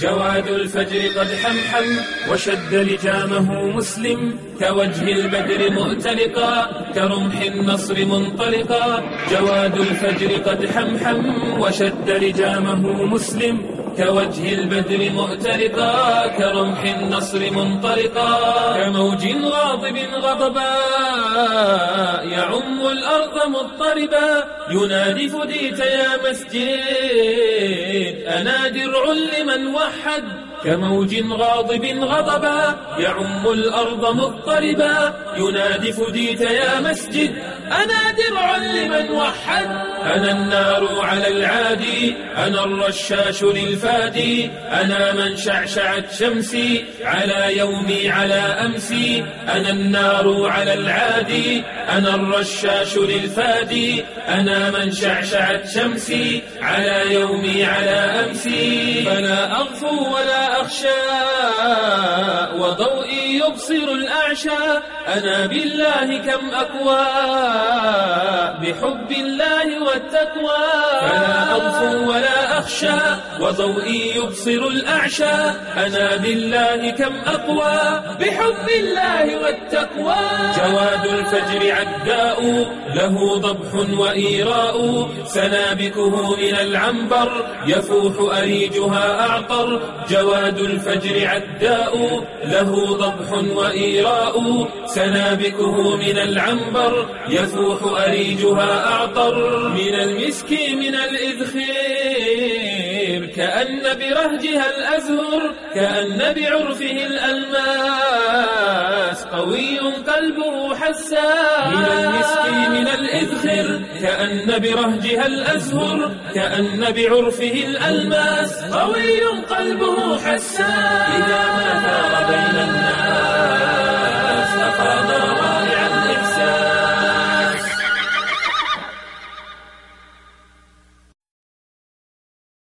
جواد الفجر قد حمحم وشد لجامه مسلم كوجه البدر مؤتلقا كرمح النصر منطلقا. جواد الفجر قد حمحم وشد لجامه مسلم كوجه البدر مؤتلقا كرمح النصر منطلقا. كموج غاضب غضبا يعم الأرض مضطربا. ينادي فديت يا مسجد أنا درع لمن وحد. كموج غاضب غضبا يعم الأرض مضطربا. ينادي فديت يا مسجد أنا درع لمن وحد. أنا النار على العادي أنا الرشاش للفادي أنا من شعشعت شمسي على يومي على أمسي. أنا النار على العادي أنا الرشاش للفادي أنا من شعشعت شمسي على يومي على أمسي. فلا أغفو ولا أخشى يبصر الأعشى أنا بالله كم أكوى بحب الله والتقوى. فلا أغفو ولا أخشى وضوئي يبصر الأعشى. أنا بالله كم أقوى؟ بحب الله والتقوى. جواد الفجر عداء له ضبح وإيراء. سنابكه من العنبر يفوح أريجها أعطر. جواد الفجر عداء له ضبح وإيراء سنابكه من العنبر يفوح أريجها أعطر. من المسك من الإذخير كأن برهجها الأزهر كأن بعرفه الألماس. قوي قلبه حساس. من المسك من الإذخر كأن برهجها الأزهر كأن بعرفه الألماس. قوي قلبه حساس.